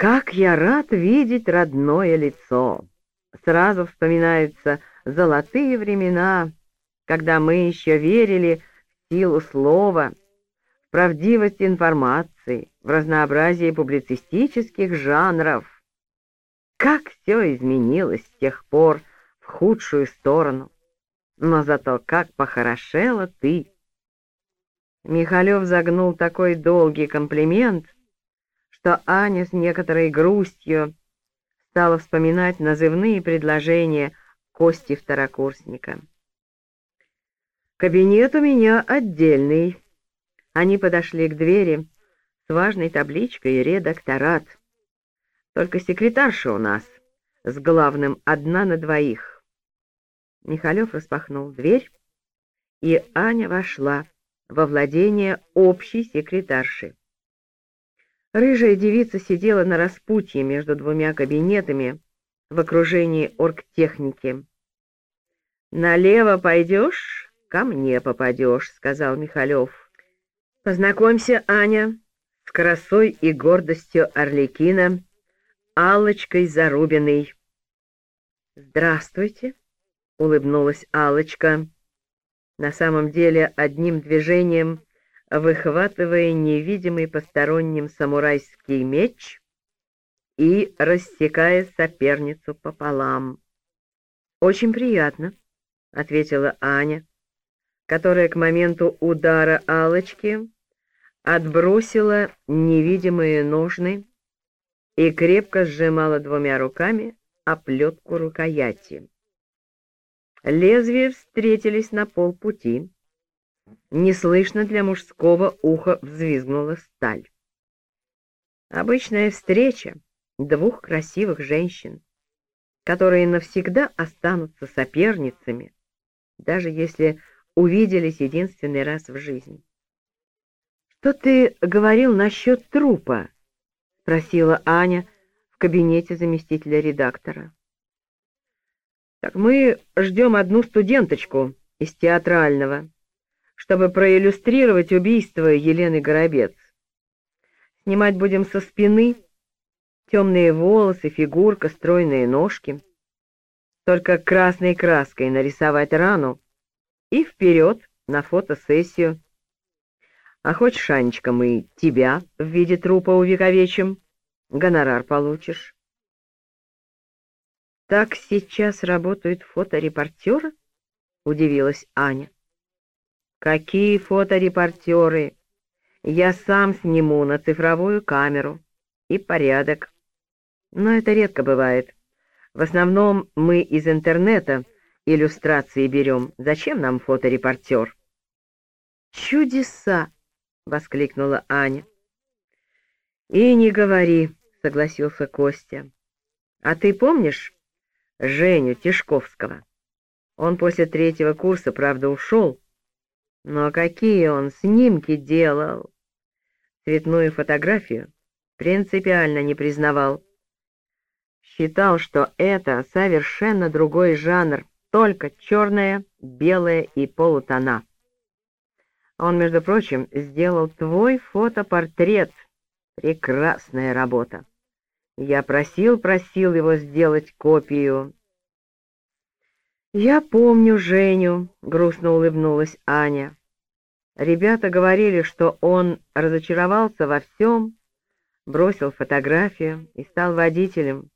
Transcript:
Как я рад видеть родное лицо! Сразу вспоминаются золотые времена, когда мы еще верили в силу слова, в правдивость информации, в разнообразие публицистических жанров. Как все изменилось с тех пор в худшую сторону. Но зато как похорошела ты. Михалев загнул такой долгий комплимент, что Аня с некоторой грустью стала вспоминать назывные предложения Кости второкурсника. «Кабинет у меня отдельный». Они подошли к двери с важной табличкой «Редакторат». Только секретарша у нас с главным одна на двоих. Михалев распахнул дверь, и Аня вошла во владение общей секретарши. Рыжая девица сидела на распутье между двумя кабинетами в окружении оргтехники. «Налево пойдешь, ко мне попадешь», — сказал Михалев. «Познакомься, Аня, с красой и гордостью Орликина, Аллочкой Зарубиной». «Здравствуйте», — улыбнулась Аллочка на самом деле одним движением выхватывая невидимый посторонним самурайский меч и рассекая соперницу пополам. «Очень приятно», — ответила Аня, которая к моменту удара алочки отбросила невидимые ножны и крепко сжимала двумя руками оплетку рукояти. Лезвия встретились на полпути. Неслышно для мужского уха взвизгнула сталь. Обычная встреча двух красивых женщин, которые навсегда останутся соперницами, даже если увиделись единственный раз в жизни. «Что ты говорил насчет трупа?» — спросила Аня в кабинете заместителя редактора. Так мы ждем одну студенточку из театрального, чтобы проиллюстрировать убийство Елены Горобец. Снимать будем со спины, темные волосы, фигурка, стройные ножки. Только красной краской нарисовать рану и вперед на фотосессию. А хочешь, Анечка, мы тебя в виде трупа увековечим, гонорар получишь. «Так сейчас работают фоторепортеры?» — удивилась Аня. «Какие фоторепортеры? Я сам сниму на цифровую камеру. И порядок. Но это редко бывает. В основном мы из интернета иллюстрации берем. Зачем нам фоторепортер?» «Чудеса!» — воскликнула Аня. «И не говори», — согласился Костя. «А ты помнишь, Женю Тишковского. Он после третьего курса, правда, ушел, но какие он снимки делал! Цветную фотографию принципиально не признавал. Считал, что это совершенно другой жанр, только черное, белое и полутона. Он, между прочим, сделал твой фотопортрет. Прекрасная работа. Я просил-просил его сделать копию. «Я помню Женю», — грустно улыбнулась Аня. Ребята говорили, что он разочаровался во всем, бросил фотографию и стал водителем.